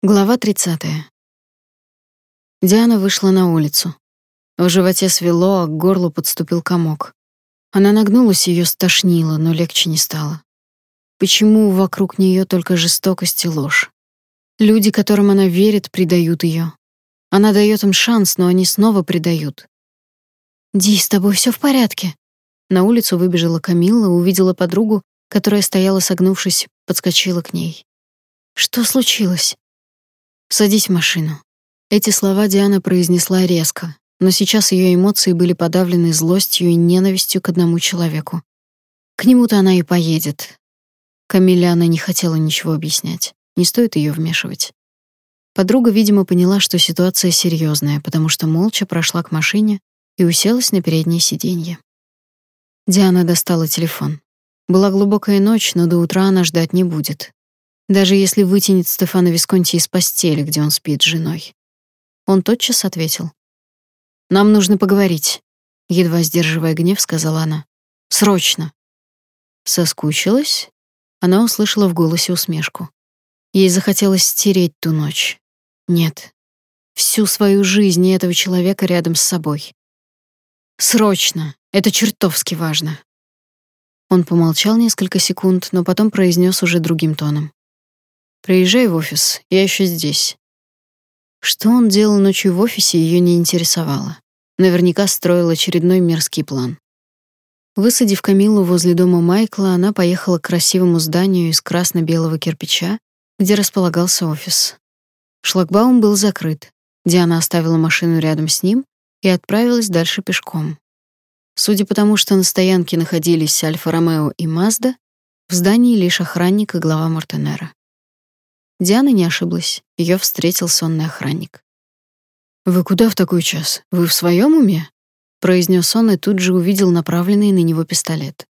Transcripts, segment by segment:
Глава 30. Диана вышла на улицу. В животе свело, а к горлу подступил комок. Она нагнулась, ее стошнило, но легче не стало. Почему вокруг нее только жестокость и ложь? Люди, которым она верит, предают ее. Она дает им шанс, но они снова предают. «Ди, с тобой все в порядке?» На улицу выбежала Камилла, увидела подругу, которая стояла согнувшись, подскочила к ней. «Что случилось?» Садись в машину. Эти слова Диана произнесла резко, но сейчас ее эмоции были подавлены злостью и ненавистью к одному человеку. К нему-то она и поедет. Камиле она не хотела ничего объяснять. Не стоит ее вмешивать. Подруга, видимо, поняла, что ситуация серьезная, потому что молча прошла к машине и уселась на переднее сиденье. Диана достала телефон. Была глубокая ночь, но до утра она ждать не будет даже если вытянет Стефана Висконти из постели, где он спит с женой. Он тотчас ответил. «Нам нужно поговорить», — едва сдерживая гнев, сказала она. «Срочно». Соскучилась? Она услышала в голосе усмешку. Ей захотелось стереть ту ночь. Нет. Всю свою жизнь и этого человека рядом с собой. Срочно. Это чертовски важно. Он помолчал несколько секунд, но потом произнес уже другим тоном. Приезжай в офис, я еще здесь. Что он делал ночью в офисе, ее не интересовало. Наверняка строил очередной мерзкий план. Высадив Камилу возле дома Майкла, она поехала к красивому зданию из красно-белого кирпича, где располагался офис. Шлагбаум был закрыт. Диана оставила машину рядом с ним и отправилась дальше пешком. Судя по тому, что на стоянке находились Альфа-Ромео и Мазда, в здании лишь охранник и глава Мортенера. Диана не ошиблась. Ее встретил сонный охранник. «Вы куда в такой час? Вы в своем уме?» произнес он и тут же увидел направленный на него пистолет.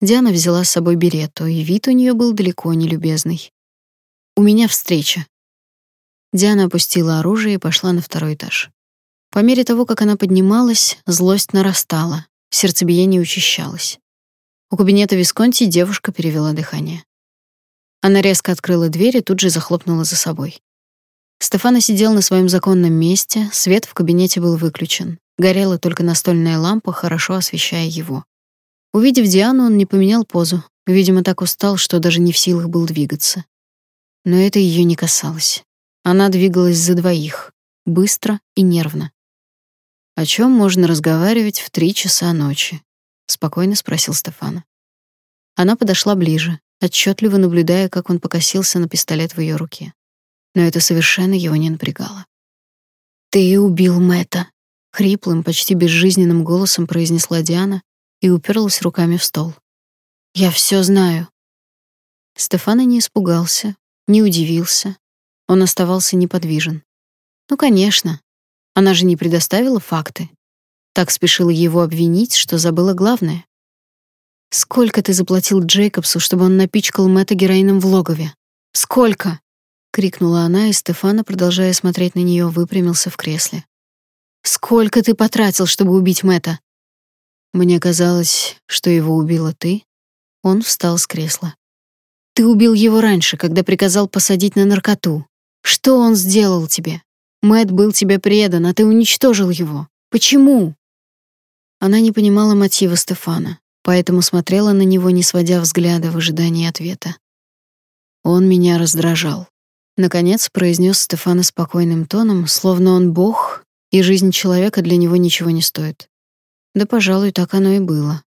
Диана взяла с собой берету, и вид у нее был далеко не любезный. «У меня встреча». Диана опустила оружие и пошла на второй этаж. По мере того, как она поднималась, злость нарастала, сердцебиение учащалось. У кабинета Висконти девушка перевела дыхание. Она резко открыла дверь и тут же захлопнула за собой. Стефана сидел на своем законном месте, свет в кабинете был выключен. Горела только настольная лампа, хорошо освещая его. Увидев Диану, он не поменял позу. Видимо, так устал, что даже не в силах был двигаться. Но это ее не касалось. Она двигалась за двоих, быстро и нервно. «О чем можно разговаривать в три часа ночи?» — спокойно спросил Стефана. Она подошла ближе, отчетливо наблюдая, как он покосился на пистолет в ее руке. Но это совершенно его не напрягало. «Ты убил Мэтта», — хриплым, почти безжизненным голосом произнесла Диана и уперлась руками в стол. «Я все знаю». Стефана не испугался, не удивился. Он оставался неподвижен. Ну, конечно. Она же не предоставила факты. Так спешила его обвинить, что забыла главное. Сколько ты заплатил Джейкобсу, чтобы он напичкал Мэтта героином в логове? Сколько? крикнула она, и Стефана, продолжая смотреть на нее, выпрямился в кресле. Сколько ты потратил, чтобы убить Мэтта? Мне казалось, что его убила ты. Он встал с кресла. Ты убил его раньше, когда приказал посадить на наркоту. Что он сделал тебе? Мэтт был тебе предан, а ты уничтожил его. Почему? Она не понимала мотива Стефана поэтому смотрела на него, не сводя взгляда в ожидании ответа. Он меня раздражал. Наконец произнес Стефана спокойным тоном, словно он бог, и жизнь человека для него ничего не стоит. Да, пожалуй, так оно и было.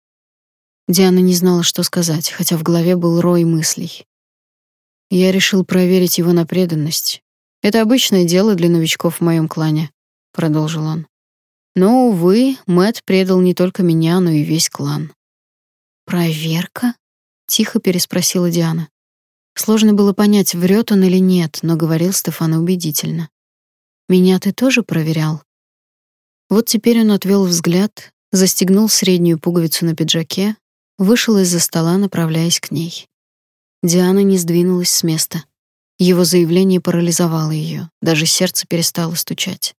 Диана не знала, что сказать, хотя в голове был рой мыслей. Я решил проверить его на преданность. Это обычное дело для новичков в моем клане, продолжил он. Но увы, Мэт предал не только меня, но и весь клан. «Проверка?» — тихо переспросила Диана. Сложно было понять, врет он или нет, но говорил Стефан убедительно. «Меня ты тоже проверял?» Вот теперь он отвел взгляд, застегнул среднюю пуговицу на пиджаке, вышел из-за стола, направляясь к ней. Диана не сдвинулась с места. Его заявление парализовало ее, даже сердце перестало стучать.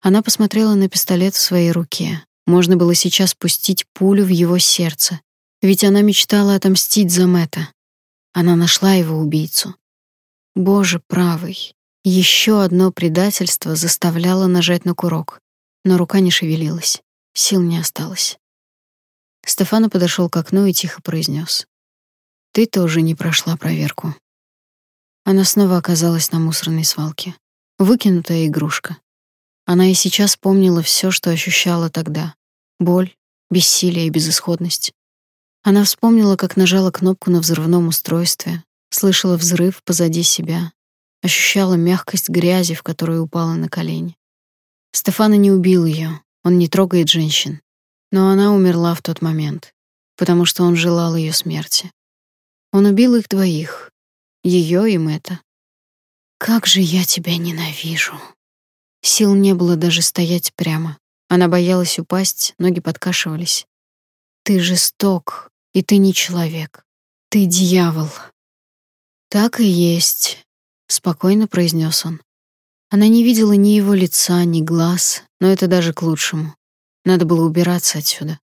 Она посмотрела на пистолет в своей руке. Можно было сейчас пустить пулю в его сердце, ведь она мечтала отомстить за Мэтта. Она нашла его убийцу. Боже правый, Еще одно предательство заставляло нажать на курок, но рука не шевелилась, сил не осталось. Стефана подошел к окну и тихо произнес: "Ты тоже не прошла проверку". Она снова оказалась на мусорной свалке. Выкинутая игрушка. Она и сейчас помнила все, что ощущала тогда: боль, бессилие и безысходность. Она вспомнила, как нажала кнопку на взрывном устройстве, слышала взрыв позади себя, ощущала мягкость грязи, в которую упала на колени. Стефана не убил ее, он не трогает женщин, но она умерла в тот момент, потому что он желал ее смерти. Он убил их двоих, ее и Мэтта. Как же я тебя ненавижу. Сил не было даже стоять прямо. Она боялась упасть, ноги подкашивались. Ты жесток, и ты не человек. Ты дьявол. Так и есть, спокойно произнес он. Она не видела ни его лица, ни глаз, но это даже к лучшему. Надо было убираться отсюда.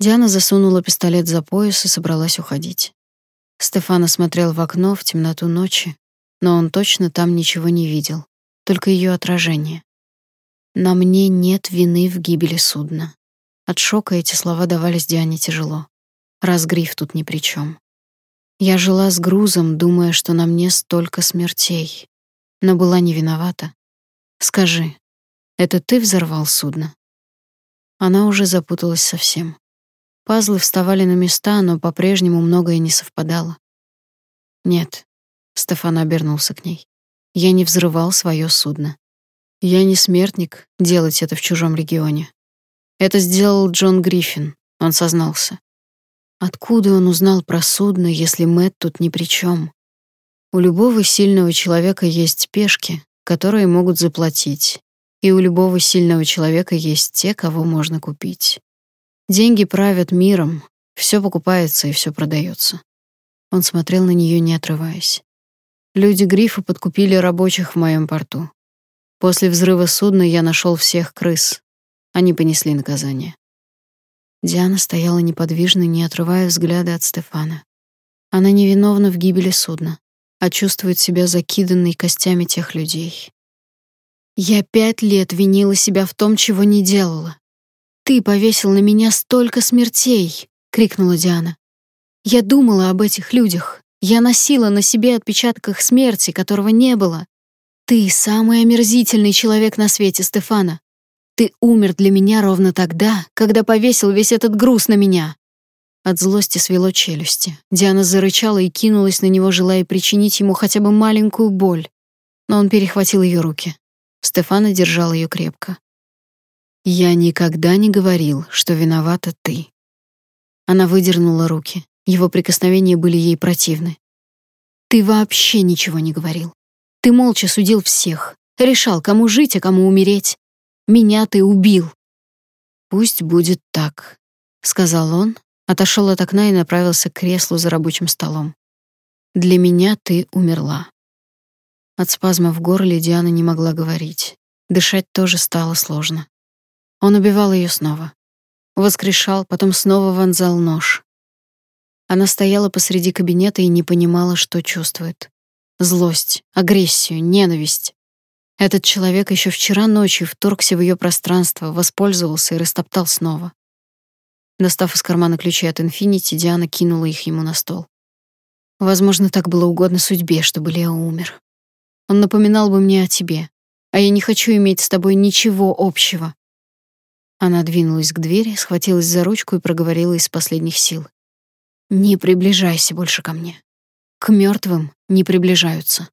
Диана засунула пистолет за пояс и собралась уходить. Стефана смотрел в окно в темноту ночи, но он точно там ничего не видел, только ее отражение. На мне нет вины в гибели судна. От шока эти слова давались Диане тяжело. Разгриф тут ни при чем. Я жила с грузом, думая, что на мне столько смертей, но была не виновата. Скажи, это ты взорвал судно? Она уже запуталась совсем. Пазлы вставали на места, но по-прежнему многое не совпадало. Нет, Стефан обернулся к ней. Я не взрывал свое судно. Я не смертник делать это в чужом регионе. Это сделал Джон Гриффин, он сознался. Откуда он узнал про судно, если Мэт тут ни при чем? У любого сильного человека есть пешки, которые могут заплатить, и у любого сильного человека есть те, кого можно купить. Деньги правят миром, все покупается и все продается. Он смотрел на нее, не отрываясь. Люди Грифа подкупили рабочих в моем порту. После взрыва судна я нашел всех крыс. Они понесли наказание. Диана стояла неподвижно, не отрывая взгляда от Стефана. Она невиновна в гибели судна, а чувствует себя закиданной костями тех людей. Я пять лет винила себя в том, чего не делала. Ты повесил на меня столько смертей, крикнула Диана. Я думала об этих людях. Я носила на себе отпечаток их смерти, которого не было. Ты самый омерзительный человек на свете, Стефана. Ты умер для меня ровно тогда, когда повесил весь этот груз на меня. От злости свело челюсти. Диана зарычала и кинулась на него, желая причинить ему хотя бы маленькую боль. Но он перехватил ее руки. Стефана держал ее крепко. Я никогда не говорил, что виновата ты. Она выдернула руки. Его прикосновения были ей противны. Ты вообще ничего не говорил. Ты молча судил всех, решал, кому жить, а кому умереть. Меня ты убил. Пусть будет так, сказал он, отошел от окна и направился к креслу за рабочим столом. Для меня ты умерла. От спазма в горле Диана не могла говорить. Дышать тоже стало сложно. Он убивал ее снова. Воскрешал, потом снова вонзал нож. Она стояла посреди кабинета и не понимала, что чувствует. Злость, агрессию, ненависть. Этот человек еще вчера ночью вторгся в ее пространство, воспользовался и растоптал снова. Достав из кармана ключи от Инфинити, Диана кинула их ему на стол. Возможно, так было угодно судьбе, чтобы Лео умер. Он напоминал бы мне о тебе, а я не хочу иметь с тобой ничего общего. Она двинулась к двери, схватилась за ручку и проговорила из последних сил: "Не приближайся больше ко мне. К мертвым не приближаются".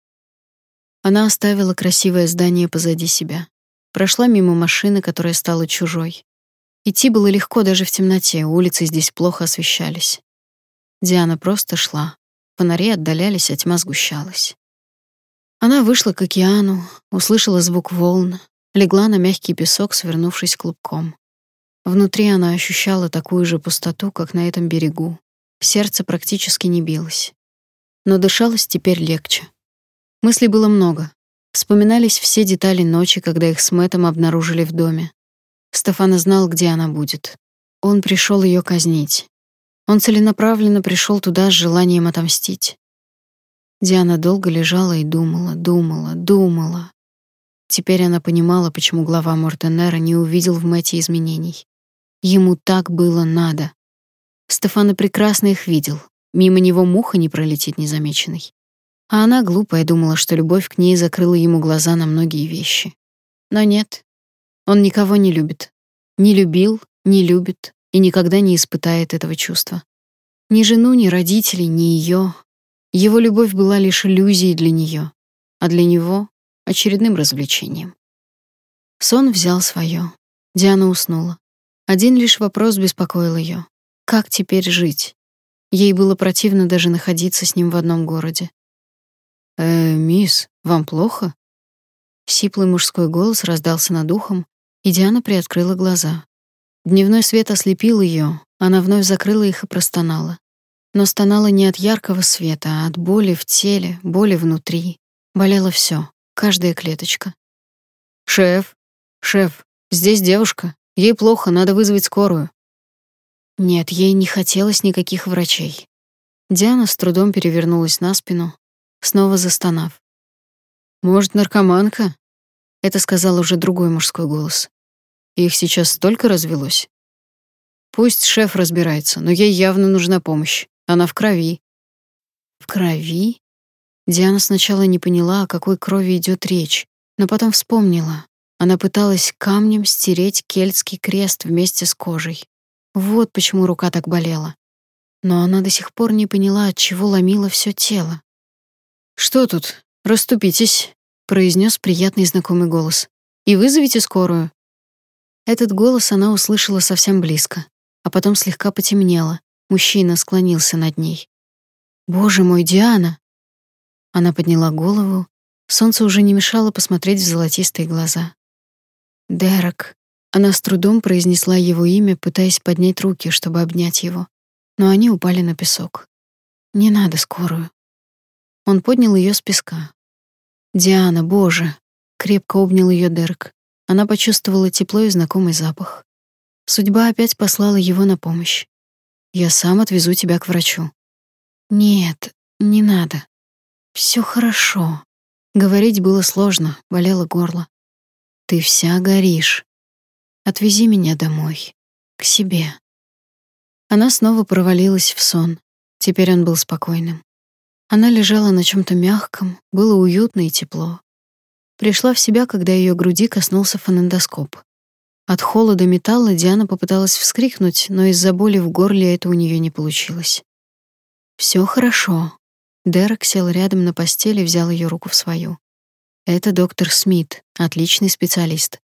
Она оставила красивое здание позади себя. Прошла мимо машины, которая стала чужой. Идти было легко даже в темноте, улицы здесь плохо освещались. Диана просто шла. Фонари отдалялись, а тьма сгущалась. Она вышла к океану, услышала звук волн, легла на мягкий песок, свернувшись клубком. Внутри она ощущала такую же пустоту, как на этом берегу. Сердце практически не билось. Но дышалось теперь легче. Мыслей было много. Вспоминались все детали ночи, когда их с Мэттом обнаружили в доме. Стефана знал, где она будет. Он пришел ее казнить. Он целенаправленно пришел туда с желанием отомстить. Диана долго лежала и думала, думала, думала. Теперь она понимала, почему глава Мортенера не увидел в Мэти изменений. Ему так было надо. Стефана прекрасно их видел. Мимо него муха не пролетит незамеченной. А она, глупая, думала, что любовь к ней закрыла ему глаза на многие вещи. Но нет. Он никого не любит. Не любил, не любит и никогда не испытает этого чувства. Ни жену, ни родителей, ни ее. Его любовь была лишь иллюзией для нее, а для него — очередным развлечением. Сон взял свое. Диана уснула. Один лишь вопрос беспокоил ее: Как теперь жить? Ей было противно даже находиться с ним в одном городе. «Э, мисс, вам плохо?» Сиплый мужской голос раздался над ухом, и Диана приоткрыла глаза. Дневной свет ослепил ее, она вновь закрыла их и простонала. Но стонала не от яркого света, а от боли в теле, боли внутри. Болело все, каждая клеточка. «Шеф, шеф, здесь девушка. Ей плохо, надо вызвать скорую». Нет, ей не хотелось никаких врачей. Диана с трудом перевернулась на спину, снова застонав. «Может, наркоманка?» — это сказал уже другой мужской голос. «Их сейчас столько развелось». «Пусть шеф разбирается, но ей явно нужна помощь. Она в крови». «В крови?» Диана сначала не поняла, о какой крови идет речь, но потом вспомнила. Она пыталась камнем стереть кельтский крест вместе с кожей. Вот почему рука так болела. Но она до сих пор не поняла, от чего ломило все тело. «Что тут? Раступитесь», — произнес приятный знакомый голос. «И вызовите скорую». Этот голос она услышала совсем близко, а потом слегка потемнело. Мужчина склонился над ней. «Боже мой, Диана!» Она подняла голову. Солнце уже не мешало посмотреть в золотистые глаза. «Дерек». Она с трудом произнесла его имя, пытаясь поднять руки, чтобы обнять его, но они упали на песок. «Не надо скорую». Он поднял ее с песка. «Диана, боже!» — крепко обнял ее Дерек. Она почувствовала тепло и знакомый запах. Судьба опять послала его на помощь. «Я сам отвезу тебя к врачу». «Нет, не надо. Все хорошо». Говорить было сложно, болело горло. «Ты вся горишь. Отвези меня домой, к себе». Она снова провалилась в сон. Теперь он был спокойным. Она лежала на чем то мягком, было уютно и тепло. Пришла в себя, когда ее груди коснулся фонендоскоп. От холода металла Диана попыталась вскрикнуть, но из-за боли в горле это у нее не получилось. Все хорошо. Дерек сел рядом на постели и взял ее руку в свою. Это доктор Смит, отличный специалист.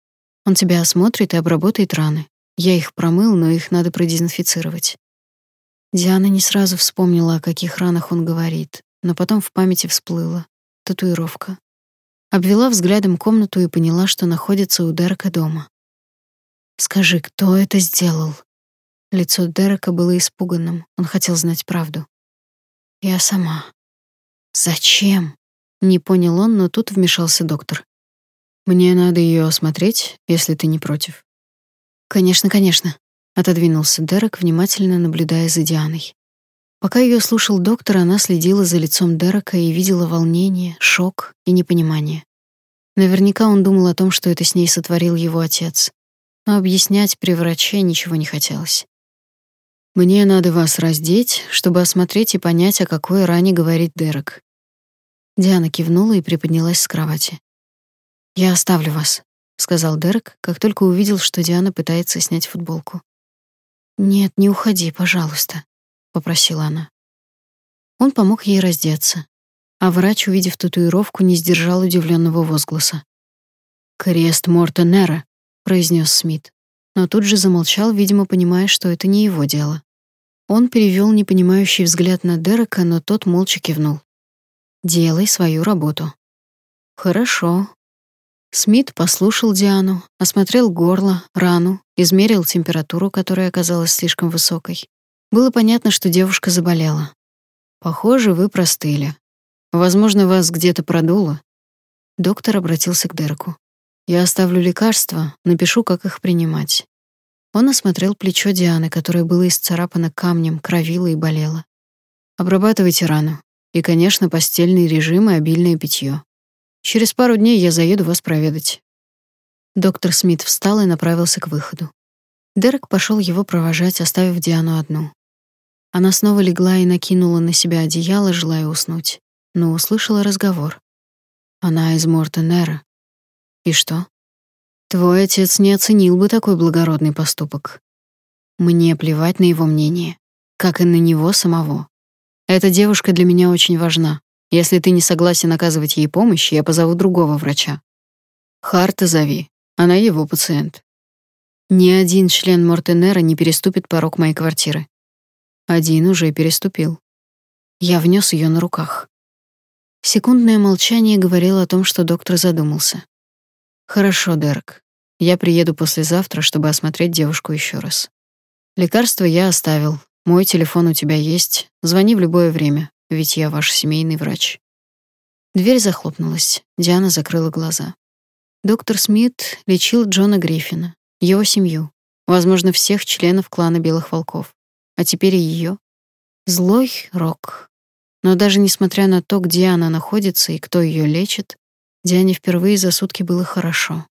Он тебя осмотрит и обработает раны. Я их промыл, но их надо продезинфицировать. Диана не сразу вспомнила, о каких ранах он говорит, но потом в памяти всплыла татуировка. Обвела взглядом комнату и поняла, что находится у Дерека дома. Скажи, кто это сделал? Лицо Дерека было испуганным. Он хотел знать правду. Я сама. Зачем? Не понял он, но тут вмешался доктор. Мне надо ее осмотреть, если ты не против. Конечно, конечно, отодвинулся Дерек, внимательно наблюдая за Дианой. Пока ее слушал доктор, она следила за лицом Дерека и видела волнение, шок и непонимание. Наверняка он думал о том, что это с ней сотворил его отец. Но объяснять при враче ничего не хотелось. Мне надо вас раздеть, чтобы осмотреть и понять, о какой ране говорит Дерек. Диана кивнула и приподнялась с кровати. Я оставлю вас, сказал Дерек, как только увидел, что Диана пытается снять футболку. Нет, не уходи, пожалуйста попросила она. Он помог ей раздеться, а врач, увидев татуировку, не сдержал удивленного возгласа. «Крест Мортенера», — произнес Смит, но тут же замолчал, видимо, понимая, что это не его дело. Он перевел непонимающий взгляд на Дерека, но тот молча кивнул. «Делай свою работу». «Хорошо». Смит послушал Диану, осмотрел горло, рану, измерил температуру, которая оказалась слишком высокой. Было понятно, что девушка заболела. Похоже, вы простыли. Возможно, вас где-то продуло. Доктор обратился к Дереку. Я оставлю лекарства, напишу, как их принимать. Он осмотрел плечо Дианы, которое было исцарапано камнем, кровило и болело. Обрабатывайте рану. И, конечно, постельный режим и обильное питье. Через пару дней я заеду вас проведать. Доктор Смит встал и направился к выходу. Дерек пошел его провожать, оставив Диану одну. Она снова легла и накинула на себя одеяло, желая уснуть, но услышала разговор. Она из Мортенера. И что? Твой отец не оценил бы такой благородный поступок. Мне плевать на его мнение, как и на него самого. Эта девушка для меня очень важна. Если ты не согласен оказывать ей помощь, я позову другого врача. Харта зови, она его пациент. Ни один член Мортенера не переступит порог моей квартиры. Один уже переступил. Я внес ее на руках. Секундное молчание говорило о том, что доктор задумался. Хорошо, Дерек. Я приеду послезавтра, чтобы осмотреть девушку еще раз. Лекарство я оставил. Мой телефон у тебя есть. Звони в любое время, ведь я ваш семейный врач. Дверь захлопнулась. Диана закрыла глаза. Доктор Смит лечил Джона Гриффина, его семью, возможно, всех членов клана Белых волков а теперь и ее. Злой рок. Но даже несмотря на то, где она находится и кто ее лечит, Диане впервые за сутки было хорошо.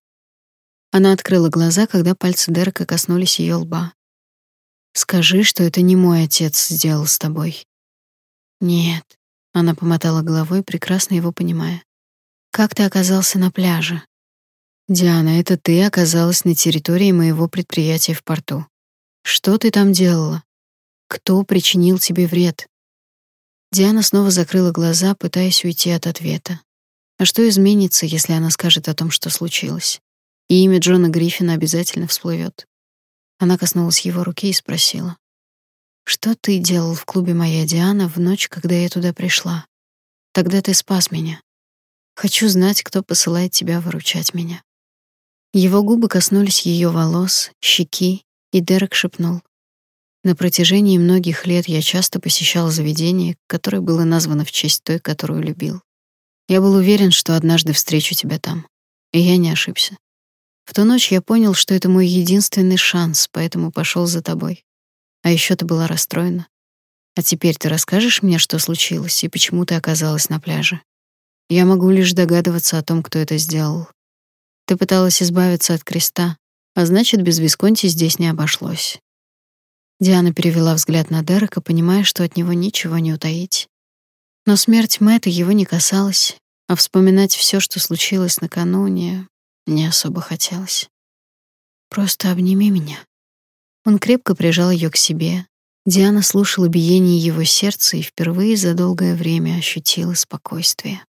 Она открыла глаза, когда пальцы Дерека коснулись ее лба. «Скажи, что это не мой отец сделал с тобой». «Нет», — она помотала головой, прекрасно его понимая. «Как ты оказался на пляже?» «Диана, это ты оказалась на территории моего предприятия в порту. Что ты там делала?» Кто причинил тебе вред? Диана снова закрыла глаза, пытаясь уйти от ответа. А что изменится, если она скажет о том, что случилось? И имя Джона Гриффина обязательно всплывет. Она коснулась его руки и спросила: "Что ты делал в клубе моя Диана в ночь, когда я туда пришла? Тогда ты спас меня. Хочу знать, кто посылает тебя выручать меня". Его губы коснулись ее волос, щеки, и Дерек шепнул: на протяжении многих лет я часто посещал заведение, которое было названо в честь той, которую любил. Я был уверен, что однажды встречу тебя там. И я не ошибся. В ту ночь я понял, что это мой единственный шанс, поэтому пошел за тобой. А еще ты была расстроена. А теперь ты расскажешь мне, что случилось и почему ты оказалась на пляже? Я могу лишь догадываться о том, кто это сделал. Ты пыталась избавиться от креста, а значит, без Висконти здесь не обошлось. Диана перевела взгляд на Дерека, понимая, что от него ничего не утаить. Но смерть Мэтта его не касалась, а вспоминать все, что случилось накануне, не особо хотелось. «Просто обними меня». Он крепко прижал ее к себе. Диана слушала биение его сердца и впервые за долгое время ощутила спокойствие.